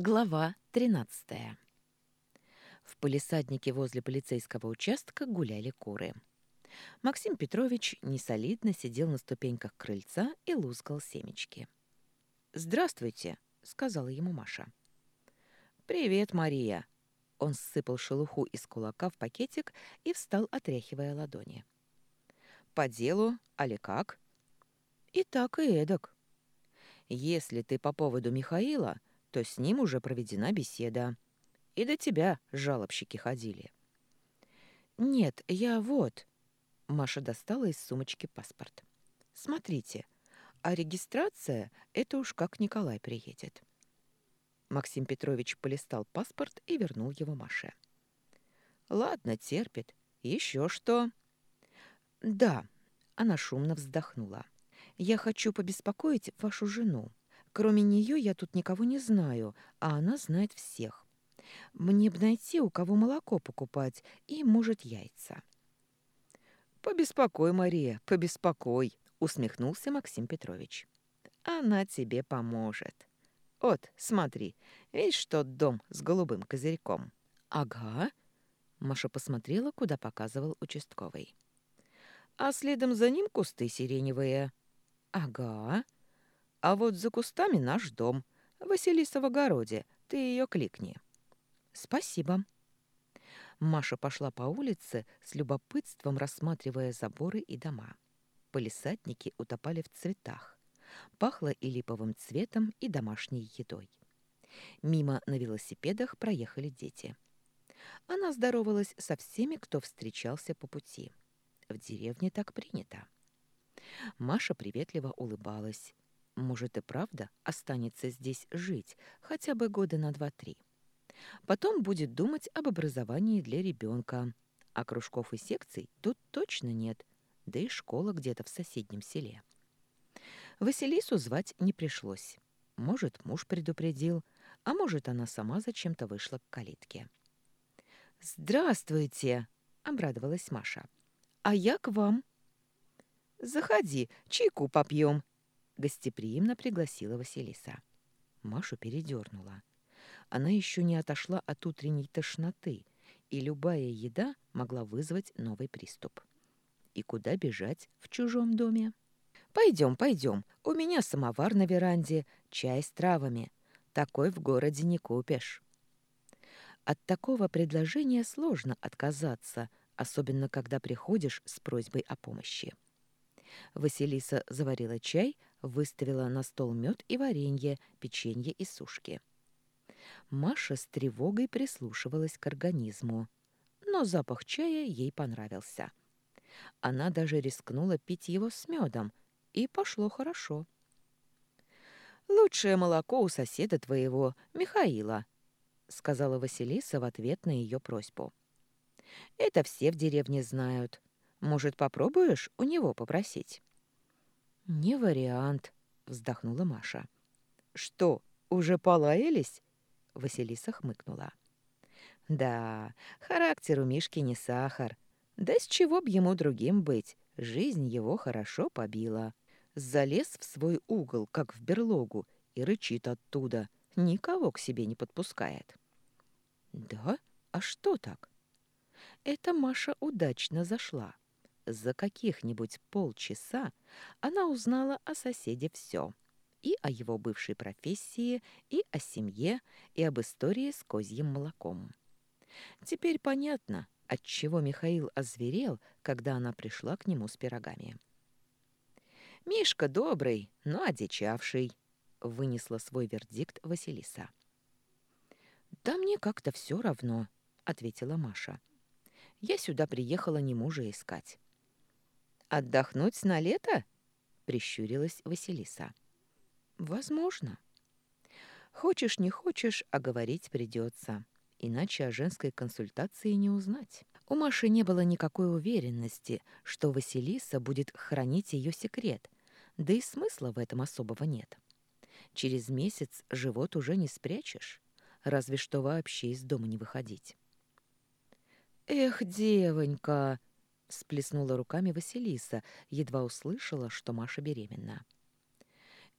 Глава 13. В полисаднике возле полицейского участка гуляли куры. Максим Петрович несолидно сидел на ступеньках крыльца и лузгал семечки. «Здравствуйте», — сказала ему Маша. «Привет, Мария». Он сыпал шелуху из кулака в пакетик и встал, отряхивая ладони. «По делу, али как?» «И так, и эдак». «Если ты по поводу Михаила, то с ним уже проведена беседа. И до тебя жалобщики ходили. «Нет, я вот...» Маша достала из сумочки паспорт. «Смотрите, а регистрация — это уж как Николай приедет». Максим Петрович полистал паспорт и вернул его Маше. «Ладно, терпит. Еще что?» «Да», — она шумно вздохнула. «Я хочу побеспокоить вашу жену. Кроме нее я тут никого не знаю, а она знает всех. Мне б найти, у кого молоко покупать, и, может, яйца». «Побеспокой, Мария, побеспокой», — усмехнулся Максим Петрович. «Она тебе поможет. Вот, смотри, видишь тот дом с голубым козырьком?» «Ага», — Маша посмотрела, куда показывал участковый. «А следом за ним кусты сиреневые». «Ага», а вот за кустами наш дом. Василиса в огороде. Ты ее кликни». «Спасибо». Маша пошла по улице с любопытством, рассматривая заборы и дома. Полисадники утопали в цветах. Пахло и липовым цветом, и домашней едой. Мимо на велосипедах проехали дети. Она здоровалась со всеми, кто встречался по пути. В деревне так принято. Маша приветливо улыбалась, может и правда останется здесь жить хотя бы года на два-три. Потом будет думать об образовании для ребенка. А кружков и секций тут точно нет, да и школа где-то в соседнем селе. Василису звать не пришлось. Может, муж предупредил, а может, она сама зачем-то вышла к калитке. «Здравствуйте!» — обрадовалась Маша. «А я к вам». «Заходи, чайку попьем», гостеприимно пригласила Василиса. Машу передернула. Она еще не отошла от утренней тошноты, и любая еда могла вызвать новый приступ. И куда бежать в чужом доме? «Пойдем, пойдем. У меня самовар на веранде, чай с травами. Такой в городе не купишь». От такого предложения сложно отказаться, особенно когда приходишь с просьбой о помощи. Василиса заварила чай, выставила на стол мед и варенье, печенье и сушки. Маша с тревогой прислушивалась к организму, но запах чая ей понравился. Она даже рискнула пить его с медом, и пошло хорошо. «Лучшее молоко у соседа твоего, Михаила», — сказала Василиса в ответ на ее просьбу. «Это все в деревне знают. Может, попробуешь у него попросить?» «Не вариант», — вздохнула Маша. «Что, уже полаялись?» — Василиса хмыкнула. «Да, характер у Мишки не сахар. Да с чего б ему другим быть? Жизнь его хорошо побила. Залез в свой угол, как в берлогу, и рычит оттуда. Никого к себе не подпускает». «Да? А что так?» Это Маша удачно зашла за каких-нибудь полчаса она узнала о соседе все. И о его бывшей профессии, и о семье, и об истории с козьим молоком. Теперь понятно, отчего Михаил озверел, когда она пришла к нему с пирогами. «Мишка добрый, но одичавший», — вынесла свой вердикт Василиса. «Да мне как-то все равно», — ответила Маша. «Я сюда приехала не мужа искать. «Отдохнуть на лето?» — прищурилась Василиса. «Возможно. Хочешь, не хочешь, а говорить придется. Иначе о женской консультации не узнать». У Маши не было никакой уверенности, что Василиса будет хранить ее секрет, да и смысла в этом особого нет. Через месяц живот уже не спрячешь, разве что вообще из дома не выходить. «Эх, девонька!» Всплеснула руками Василиса, едва услышала, что Маша беременна.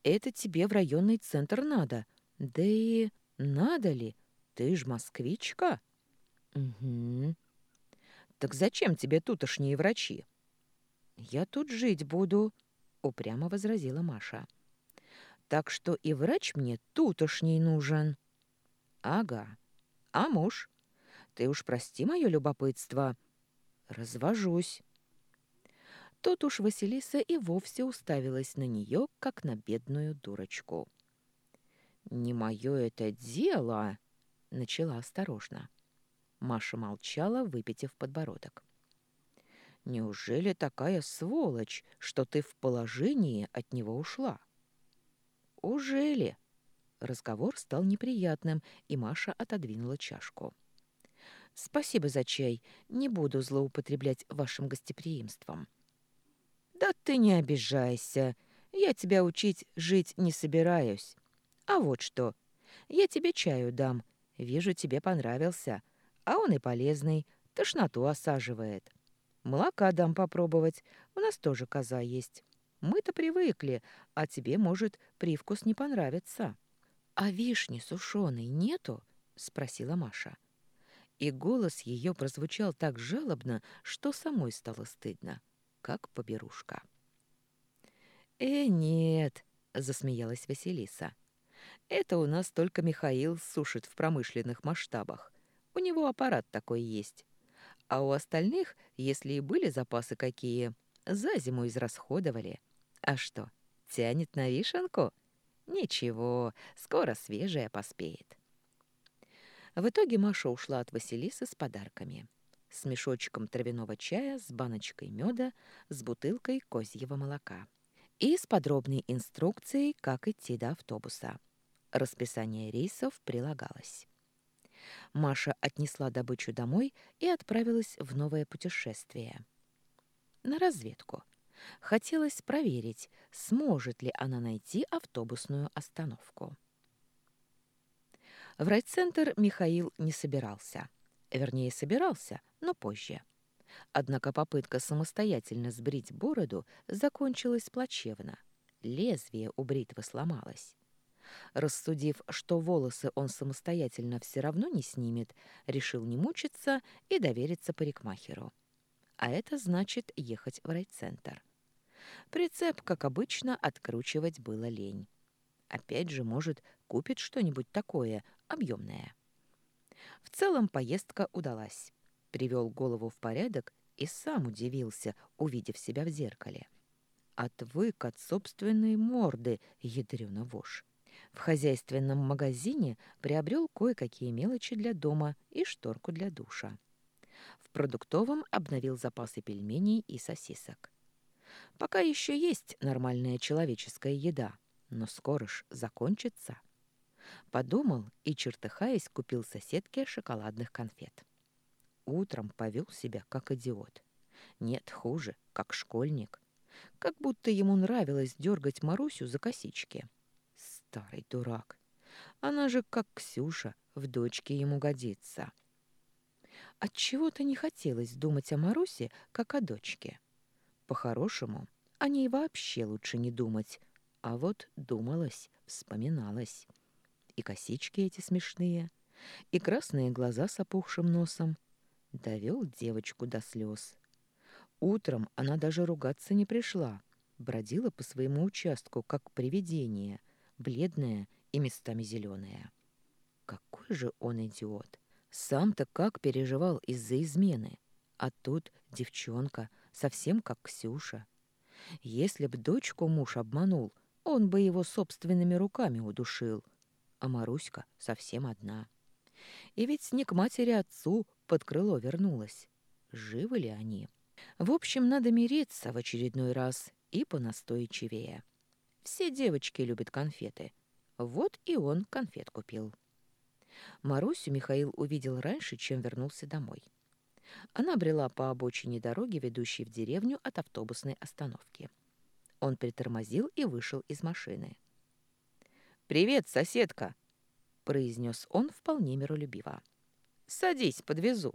«Это тебе в районный центр надо, да и Надо ли? Ты ж москвичка. Угу. Так зачем тебе тутошние врачи? Я тут жить буду, упрямо возразила Маша. Так что и врач мне тутошний нужен. Ага. А муж? Ты уж прости мое любопытство. Развожусь. Тут уж Василиса и вовсе уставилась на нее, как на бедную дурочку. «Не мое это дело!» — начала осторожно. Маша молчала, выпитив подбородок. «Неужели такая сволочь, что ты в положении от него ушла?» «Ужели?» Разговор стал неприятным, и Маша отодвинула чашку. «Спасибо за чай. Не буду злоупотреблять вашим гостеприимством». «Да ты не обижайся. Я тебя учить жить не собираюсь. А вот что. Я тебе чаю дам. Вижу, тебе понравился. А он и полезный. Тошноту осаживает. Молока дам попробовать. У нас тоже коза есть. Мы-то привыкли, а тебе, может, привкус не понравится». «А вишни сушеной нету?» — спросила Маша. И голос ее прозвучал так жалобно, что самой стало стыдно как поберушка. «Э, нет», — засмеялась Василиса. «Это у нас только Михаил сушит в промышленных масштабах. У него аппарат такой есть. А у остальных, если и были запасы какие, за зиму израсходовали. А что, тянет на вишенку? Ничего, скоро свежая поспеет». В итоге Маша ушла от Василисы с подарками с мешочком травяного чая, с баночкой меда, с бутылкой козьего молока. И с подробной инструкцией, как идти до автобуса. Расписание рейсов прилагалось. Маша отнесла добычу домой и отправилась в новое путешествие. На разведку. Хотелось проверить, сможет ли она найти автобусную остановку. В райцентр Михаил не собирался. Вернее, собирался, но позже. Однако попытка самостоятельно сбрить бороду закончилась плачевно. Лезвие у бритвы сломалось. Рассудив, что волосы он самостоятельно все равно не снимет, решил не мучиться и довериться парикмахеру. А это значит ехать в райцентр. Прицеп, как обычно, откручивать было лень. Опять же, может, купит что-нибудь такое объемное. В целом поездка удалась привел голову в порядок и сам удивился, увидев себя в зеркале. Отвык от собственной морды, ядрёна вошь. В хозяйственном магазине приобрел кое-какие мелочи для дома и шторку для душа. В продуктовом обновил запасы пельменей и сосисок. Пока еще есть нормальная человеческая еда, но скоро ж закончится. Подумал и, чертыхаясь, купил соседке шоколадных конфет. Утром повел себя как идиот. Нет, хуже, как школьник. Как будто ему нравилось дергать Марусю за косички. Старый дурак. Она же, как Ксюша, в дочке ему годится. Отчего-то не хотелось думать о Марусе, как о дочке. По-хорошему, о ней вообще лучше не думать. А вот думалось, вспоминалось. И косички эти смешные, и красные глаза с опухшим носом — Довел девочку до слез. Утром она даже ругаться не пришла. Бродила по своему участку, как привидение, бледная и местами зеленая. Какой же он идиот! Сам-то как переживал из-за измены. А тут девчонка, совсем как Ксюша. Если б дочку муж обманул, он бы его собственными руками удушил. А Маруська совсем одна. И ведь не к матери-отцу под крыло вернулась. Живы ли они? В общем, надо мириться в очередной раз и понастойчивее. Все девочки любят конфеты. Вот и он конфет купил. Марусю Михаил увидел раньше, чем вернулся домой. Она брела по обочине дороги, ведущей в деревню от автобусной остановки. Он притормозил и вышел из машины. «Привет, соседка!» — произнес он вполне миролюбиво. Садись, подвезу».